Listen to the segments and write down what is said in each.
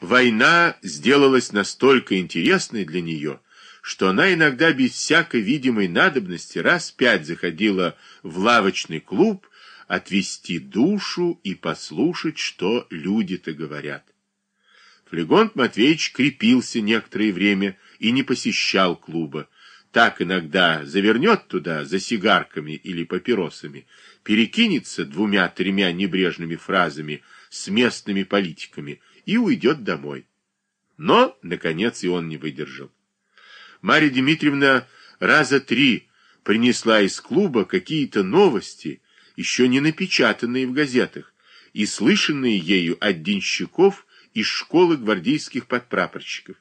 Война сделалась настолько интересной для нее, что она иногда без всякой видимой надобности раз пять заходила в лавочный клуб отвести душу и послушать, что люди-то говорят. Флегонт Матвеевич крепился некоторое время и не посещал клуба. Так иногда завернет туда за сигарками или папиросами, перекинется двумя-тремя небрежными фразами с местными политиками и уйдет домой. Но, наконец, и он не выдержал. Марья Дмитриевна раза три принесла из клуба какие-то новости, еще не напечатанные в газетах, и слышанные ею от денщиков из школы гвардейских подпрапорщиков.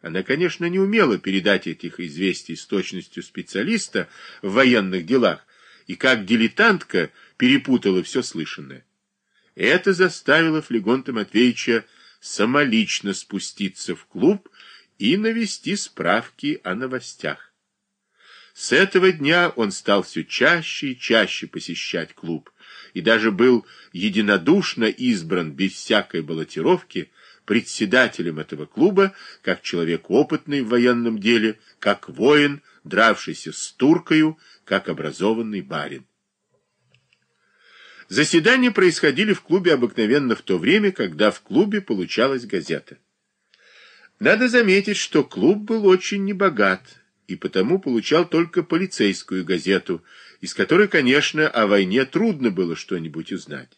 Она, конечно, не умела передать этих известий с точностью специалиста в военных делах, и как дилетантка перепутала все слышанное. Это заставило Флегонта Матвеевича самолично спуститься в клуб и навести справки о новостях. С этого дня он стал все чаще и чаще посещать клуб, и даже был единодушно избран без всякой баллотировки председателем этого клуба, как человек опытный в военном деле, как воин, дравшийся с туркою, как образованный барин. Заседания происходили в клубе обыкновенно в то время, когда в клубе получалась газета. Надо заметить, что клуб был очень небогат, и потому получал только полицейскую газету, из которой, конечно, о войне трудно было что-нибудь узнать.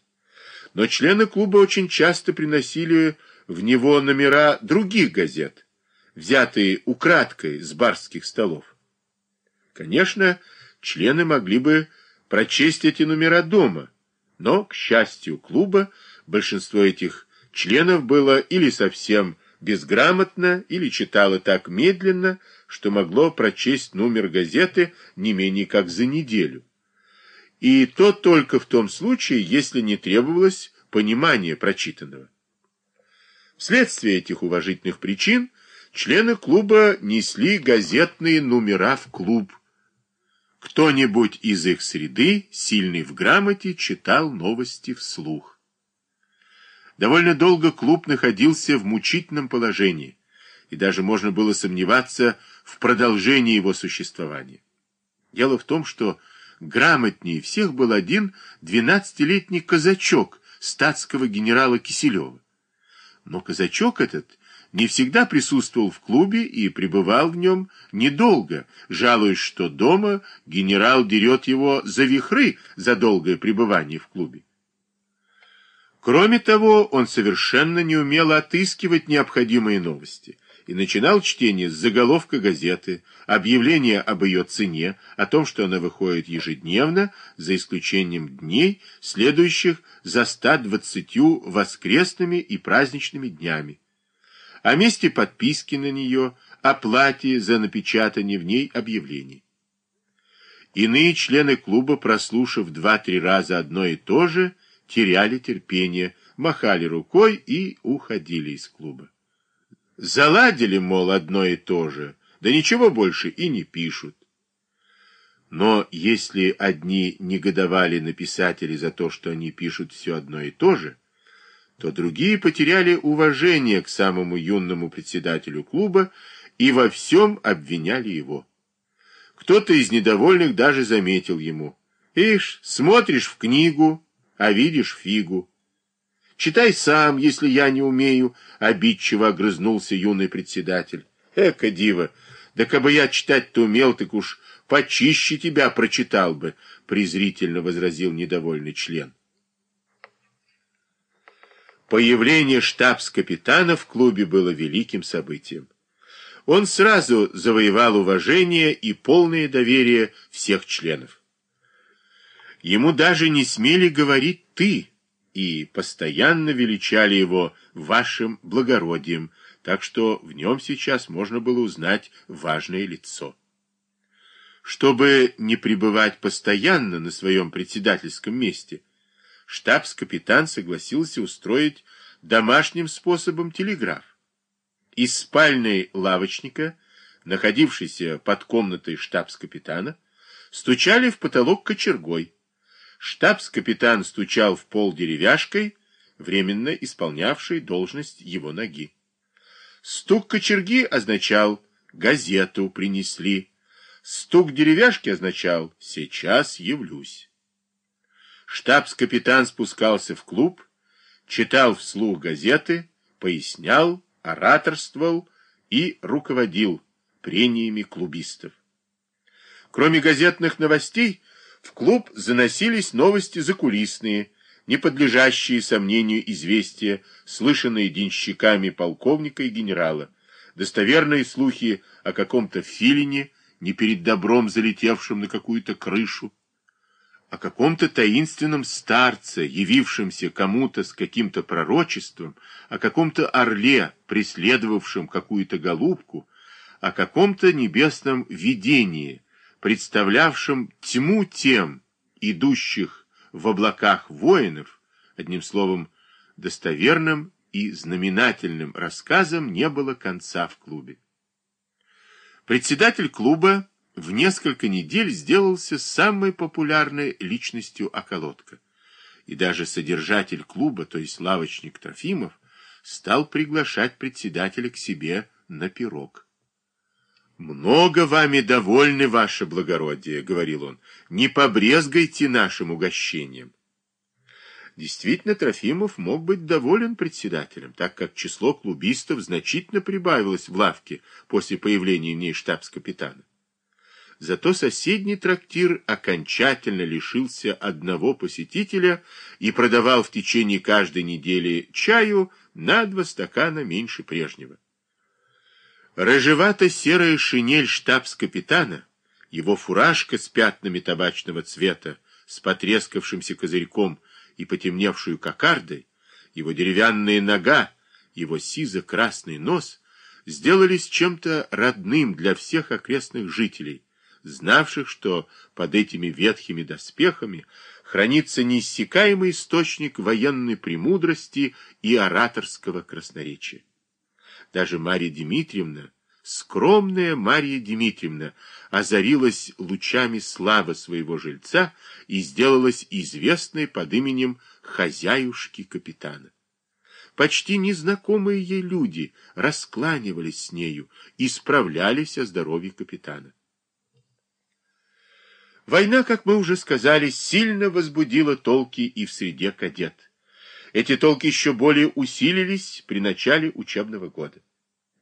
Но члены клуба очень часто приносили в него номера других газет, взятые украдкой с барских столов. Конечно, члены могли бы прочесть эти номера дома, но, к счастью клуба, большинство этих членов было или совсем безграмотно, или читало так медленно, что могло прочесть номер газеты не менее как за неделю. И то только в том случае, если не требовалось понимания прочитанного. Вследствие этих уважительных причин члены клуба несли газетные номера в клуб. Кто-нибудь из их среды, сильный в грамоте, читал новости вслух. Довольно долго клуб находился в мучительном положении, и даже можно было сомневаться в продолжении его существования. Дело в том, что грамотнее всех был один двенадцатилетний казачок статского генерала Киселева. Но казачок этот не всегда присутствовал в клубе и пребывал в нем недолго, жалуясь, что дома генерал дерет его за вихры за долгое пребывание в клубе. Кроме того, он совершенно не умел отыскивать необходимые новости – и начинал чтение с заголовка газеты, объявления об ее цене, о том, что она выходит ежедневно, за исключением дней, следующих за 120 воскресными и праздничными днями, о месте подписки на нее, о плате за напечатание в ней объявлений. Иные члены клуба, прослушав два-три раза одно и то же, теряли терпение, махали рукой и уходили из клуба. Заладили, мол, одно и то же, да ничего больше и не пишут. Но если одни негодовали на писателей за то, что они пишут все одно и то же, то другие потеряли уважение к самому юному председателю клуба и во всем обвиняли его. Кто-то из недовольных даже заметил ему. «Ишь, смотришь в книгу, а видишь фигу». Читай сам, если я не умею, — обидчиво огрызнулся юный председатель. Эка, дива, да кабы я читать-то умел, так уж почище тебя прочитал бы, — презрительно возразил недовольный член. Появление штабс-капитана в клубе было великим событием. Он сразу завоевал уважение и полное доверие всех членов. Ему даже не смели говорить «ты», и постоянно величали его вашим благородием, так что в нем сейчас можно было узнать важное лицо. Чтобы не пребывать постоянно на своем председательском месте, штабс-капитан согласился устроить домашним способом телеграф. Из спальной лавочника, находившейся под комнатой штабс-капитана, стучали в потолок кочергой. Штабс-капитан стучал в пол деревяшкой, временно исполнявшей должность его ноги. Стук кочерги означал «газету принесли». Стук деревяшки означал «сейчас явлюсь». Штабс-капитан спускался в клуб, читал вслух газеты, пояснял, ораторствовал и руководил прениями клубистов. Кроме газетных новостей, в клуб заносились новости закулисные, не подлежащие сомнению известия, слышанные денщиками полковника и генерала, достоверные слухи о каком-то филине, не перед добром залетевшем на какую-то крышу, о каком-то таинственном старце, явившемся кому-то с каким-то пророчеством, о каком-то орле, преследовавшем какую-то голубку, о каком-то небесном видении, представлявшем тьму тем, идущих в облаках воинов, одним словом, достоверным и знаменательным рассказам не было конца в клубе. Председатель клуба в несколько недель сделался самой популярной личностью околотка. И даже содержатель клуба, то есть лавочник Трофимов, стал приглашать председателя к себе на пирог. «Много вами довольны, ваше благородие», — говорил он, — «не побрезгайте нашим угощением». Действительно, Трофимов мог быть доволен председателем, так как число клубистов значительно прибавилось в лавке после появления в ней штабс-капитана. Зато соседний трактир окончательно лишился одного посетителя и продавал в течение каждой недели чаю на два стакана меньше прежнего. Рыжевато-серая шинель штабс-капитана, его фуражка с пятнами табачного цвета, с потрескавшимся козырьком и потемневшую кокардой, его деревянная нога, его сизо-красный нос сделались чем-то родным для всех окрестных жителей, знавших, что под этими ветхими доспехами хранится неиссякаемый источник военной премудрости и ораторского красноречия. Даже Марья Дмитриевна, скромная Марья Дмитриевна, озарилась лучами славы своего жильца и сделалась известной под именем хозяюшки капитана. Почти незнакомые ей люди раскланивались с нею и справлялись о здоровье капитана. Война, как мы уже сказали, сильно возбудила толки и в среде кадет. Эти толки еще более усилились при начале учебного года.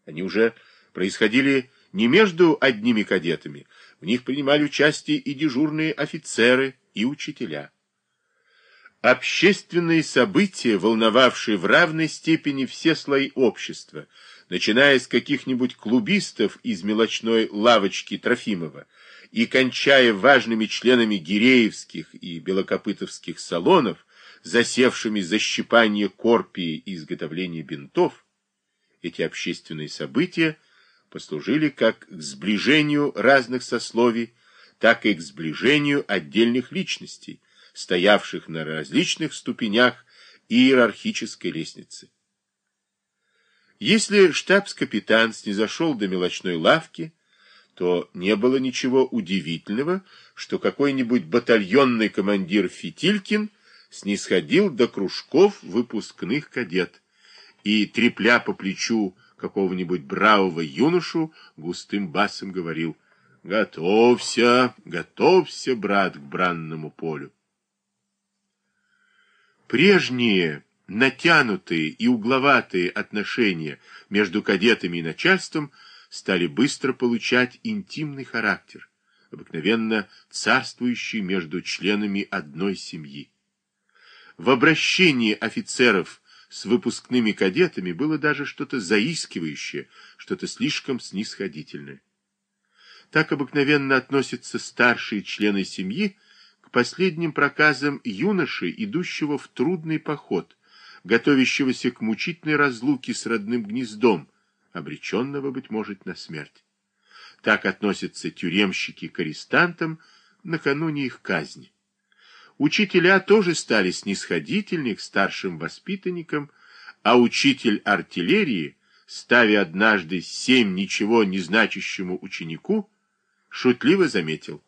Они уже происходили не между одними кадетами, в них принимали участие и дежурные офицеры, и учителя. Общественные события, волновавшие в равной степени все слои общества, начиная с каких-нибудь клубистов из мелочной лавочки Трофимова и кончая важными членами гиреевских и белокопытовских салонов, засевшими за щипание корпии и изготовление бинтов, эти общественные события послужили как к сближению разных сословий, так и к сближению отдельных личностей, стоявших на различных ступенях иерархической лестницы. Если штабс-капитан снизошел до мелочной лавки, то не было ничего удивительного, что какой-нибудь батальонный командир Фитилькин снисходил до кружков выпускных кадет и, трепля по плечу какого-нибудь бравого юношу, густым басом говорил «Готовься, готовься, брат, к бранному полю». Прежние натянутые и угловатые отношения между кадетами и начальством стали быстро получать интимный характер, обыкновенно царствующий между членами одной семьи. В обращении офицеров с выпускными кадетами было даже что-то заискивающее, что-то слишком снисходительное. Так обыкновенно относятся старшие члены семьи к последним проказам юноши, идущего в трудный поход, готовящегося к мучительной разлуке с родным гнездом, обреченного, быть может, на смерть. Так относятся тюремщики к арестантам накануне их казни. Учителя тоже стали снисходительны к старшим воспитанникам, а учитель артиллерии, ставя однажды семь ничего не значащему ученику, шутливо заметил.